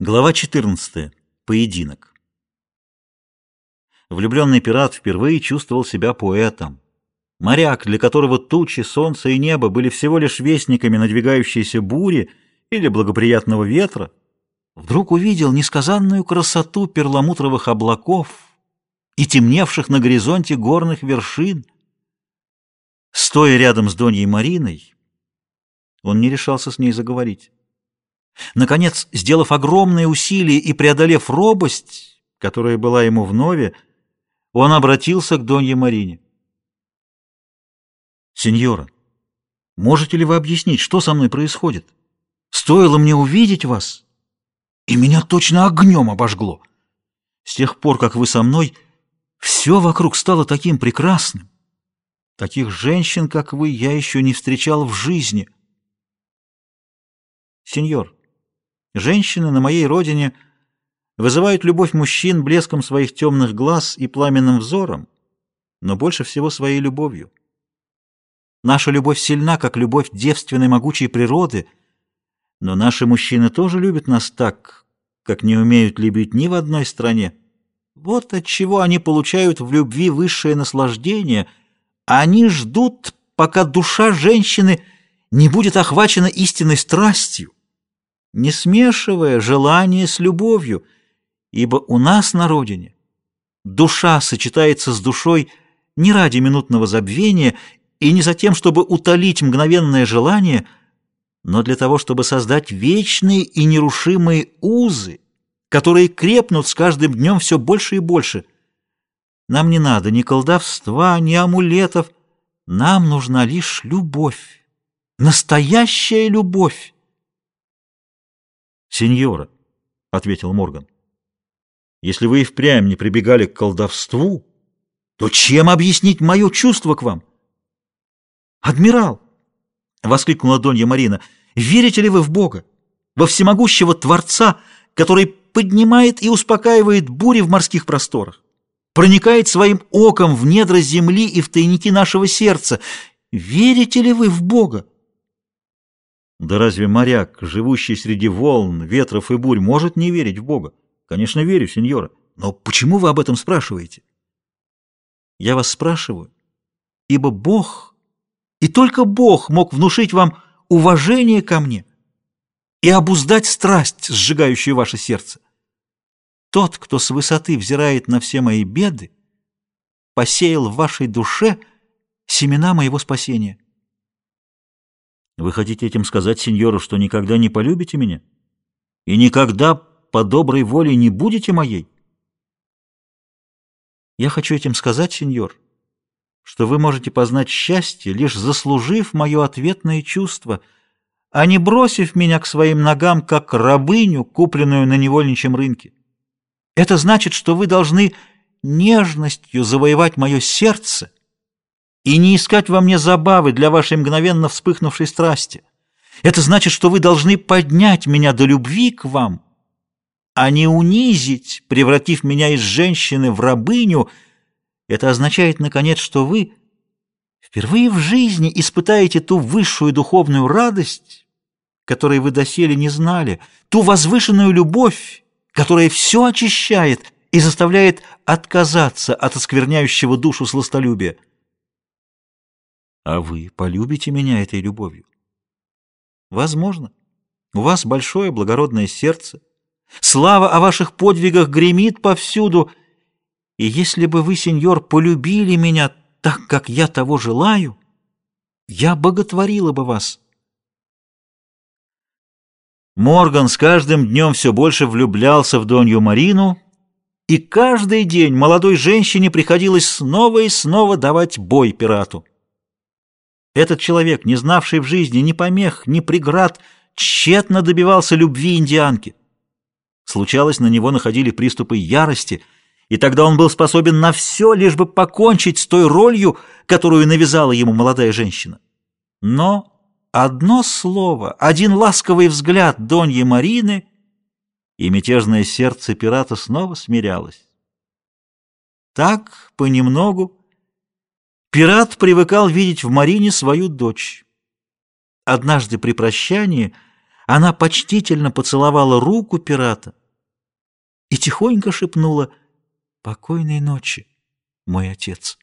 Глава 14. Поединок. Влюбленный пират впервые чувствовал себя поэтом. Моряк, для которого тучи, солнце и небо были всего лишь вестниками надвигающейся бури или благоприятного ветра, вдруг увидел несказанную красоту перламутровых облаков и темневших на горизонте горных вершин. Стоя рядом с Доньей Мариной, он не решался с ней заговорить. Наконец, сделав огромные усилия и преодолев робость, которая была ему вновь, он обратился к Донье Марине. «Сеньора, можете ли вы объяснить, что со мной происходит? Стоило мне увидеть вас, и меня точно огнем обожгло. С тех пор, как вы со мной, все вокруг стало таким прекрасным. Таких женщин, как вы, я еще не встречал в жизни». «Сеньор, Женщины на моей родине вызывают любовь мужчин блеском своих темных глаз и пламенным взором, но больше всего своей любовью. Наша любовь сильна, как любовь девственной могучей природы, но наши мужчины тоже любят нас так, как не умеют любить ни в одной стране. Вот от чего они получают в любви высшее наслаждение. Они ждут, пока душа женщины не будет охвачена истинной страстью не смешивая желание с любовью, ибо у нас на родине душа сочетается с душой не ради минутного забвения и не за тем, чтобы утолить мгновенное желание, но для того, чтобы создать вечные и нерушимые узы, которые крепнут с каждым днем все больше и больше. Нам не надо ни колдовства, ни амулетов, нам нужна лишь любовь, настоящая любовь. «Сеньора», — ответил Морган, — «если вы и впрямь не прибегали к колдовству, то чем объяснить мое чувство к вам?» «Адмирал!» — воскликнула Донья Марина. «Верите ли вы в Бога, во всемогущего Творца, который поднимает и успокаивает бури в морских просторах, проникает своим оком в недра земли и в тайники нашего сердца? Верите ли вы в Бога?» Да разве моряк, живущий среди волн, ветров и бурь, может не верить в Бога? Конечно, верю, сеньора. Но почему вы об этом спрашиваете? Я вас спрашиваю, ибо Бог, и только Бог мог внушить вам уважение ко мне и обуздать страсть, сжигающую ваше сердце. Тот, кто с высоты взирает на все мои беды, посеял в вашей душе семена моего спасения. Вы хотите этим сказать, сеньору, что никогда не полюбите меня? И никогда по доброй воле не будете моей? Я хочу этим сказать, сеньор, что вы можете познать счастье, лишь заслужив мое ответное чувство, а не бросив меня к своим ногам, как рабыню, купленную на невольничьем рынке. Это значит, что вы должны нежностью завоевать мое сердце, и не искать во мне забавы для вашей мгновенно вспыхнувшей страсти. Это значит, что вы должны поднять меня до любви к вам, а не унизить, превратив меня из женщины в рабыню. Это означает, наконец, что вы впервые в жизни испытаете ту высшую духовную радость, которой вы доселе не знали, ту возвышенную любовь, которая все очищает и заставляет отказаться от оскверняющего душу сластолюбия. А вы полюбите меня этой любовью? Возможно. У вас большое благородное сердце. Слава о ваших подвигах гремит повсюду. И если бы вы, сеньор, полюбили меня так, как я того желаю, я боготворила бы вас. Морган с каждым днем все больше влюблялся в Донью Марину, и каждый день молодой женщине приходилось снова и снова давать бой пирату. Этот человек, не знавший в жизни ни помех, ни преград, тщетно добивался любви индианки. Случалось, на него находили приступы ярости, и тогда он был способен на все, лишь бы покончить с той ролью, которую навязала ему молодая женщина. Но одно слово, один ласковый взгляд Доньи Марины, и мятежное сердце пирата снова смирялось. Так, понемногу, Пират привыкал видеть в Марине свою дочь. Однажды при прощании Она почтительно поцеловала руку пирата и тихонько шепнула «Покойной ночи, мой отец».